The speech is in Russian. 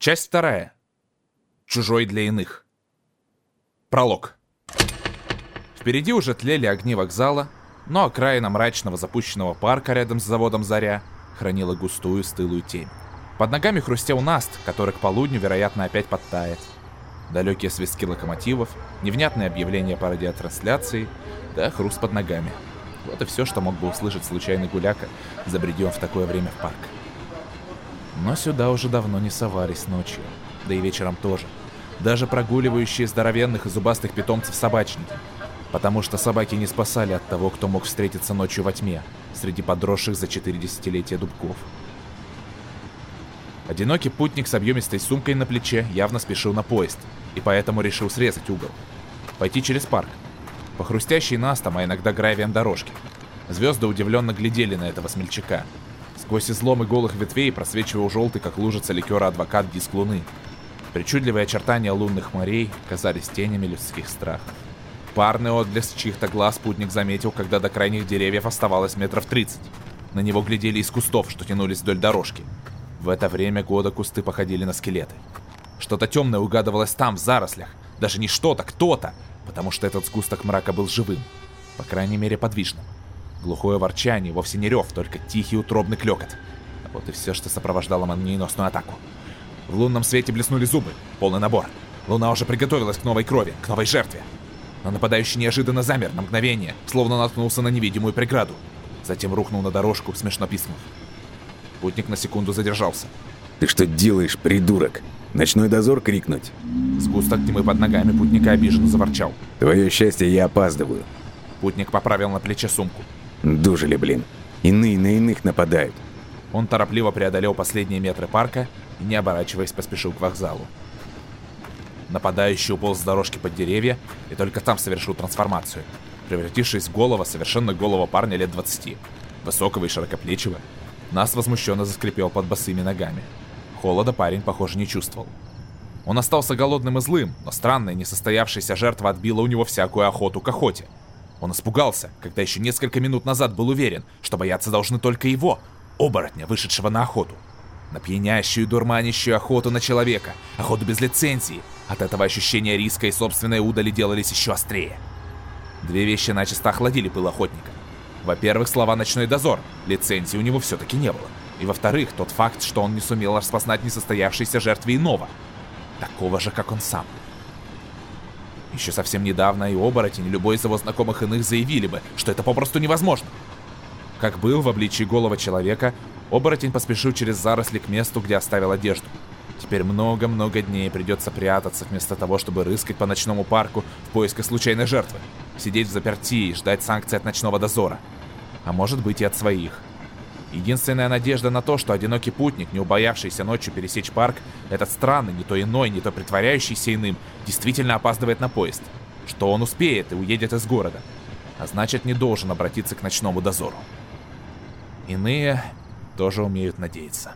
Часть вторая. Чужой для иных. Пролог. Впереди уже тлели огни вокзала, но окраина мрачного запущенного парка рядом с заводом «Заря» хранила густую стылую тень. Под ногами хрустел наст, который к полудню, вероятно, опять подтает. Далекие свистки локомотивов, невнятные объявления по радиотрансляции, да хруст под ногами. Вот и все, что мог бы услышать случайный гуляка, забреди в такое время в парк. Но сюда уже давно не совались ночью, да и вечером тоже. Даже прогуливающие здоровенных и зубастых питомцев собачники. Потому что собаки не спасали от того, кто мог встретиться ночью во тьме, среди подросших за четыре десятилетия дубков. Одинокий путник с объемистой сумкой на плече явно спешил на поезд, и поэтому решил срезать угол. Пойти через парк. По хрустящей настом, а иногда гравием дорожки. Звезды удивленно глядели на этого смельчака. Сквозь изломы голых ветвей просвечивал желтый, как лужица ликера адвокат диск луны. Причудливые очертания лунных морей казались тенями людских страхов. Парный отблеск чьих-то глаз путник заметил, когда до крайних деревьев оставалось метров 30. На него глядели из кустов, что тянулись вдоль дорожки. В это время года кусты походили на скелеты. Что-то темное угадывалось там, в зарослях. Даже не что-то, кто-то, потому что этот сгусток мрака был живым. По крайней мере, подвижным. Глухое ворчание, вовсе не рев, только тихий утробный клекот. А вот и все, что сопровождало молниеносную атаку. В лунном свете блеснули зубы, полный набор. Луна уже приготовилась к новой крови, к новой жертве. Но нападающий неожиданно замер на мгновение, словно наткнулся на невидимую преграду. Затем рухнул на дорожку, смешно пискнув. Путник на секунду задержался. «Ты что делаешь, придурок? Ночной дозор крикнуть?» Сгусток тьмы под ногами путника обиженно заворчал. «Твое счастье, я опаздываю». Путник поправил на плече сумку. «Дужили, блин. Иные на иных нападают». Он торопливо преодолел последние метры парка и, не оборачиваясь, поспешил к вокзалу. Нападающий уполз с дорожки под деревья и только там совершил трансформацию, превратившись в голого, совершенно голого парня лет 20, высокого и широкоплечего. Нас возмущенно заскрипел под босыми ногами. Холода парень, похоже, не чувствовал. Он остался голодным и злым, но странная несостоявшаяся жертва отбила у него всякую охоту к охоте. Он испугался, когда еще несколько минут назад был уверен, что бояться должны только его, оборотня, вышедшего на охоту. На пьянящую, дурманящую охоту на человека, охоту без лицензии. От этого ощущения риска и собственной удали делались еще острее. Две вещи начисто охладили пыл охотника. Во-первых, слова «ночной дозор», лицензии у него все-таки не было. И во-вторых, тот факт, что он не сумел распознать несостоявшейся жертве иного. Такого же, как он сам. Еще совсем недавно и оборотень, и любой из его знакомых иных заявили бы, что это попросту невозможно. Как был в обличии голого человека, оборотень поспешил через заросли к месту, где оставил одежду. Теперь много-много дней придется прятаться, вместо того, чтобы рыскать по ночному парку в поисках случайной жертвы. Сидеть в заперти и ждать санкций от ночного дозора. А может быть и от своих. Единственная надежда на то, что одинокий путник, не убоявшийся ночью пересечь парк, этот странный, не то иной, не то притворяющийся иным, действительно опаздывает на поезд. Что он успеет и уедет из города. А значит, не должен обратиться к ночному дозору. Иные тоже умеют надеяться.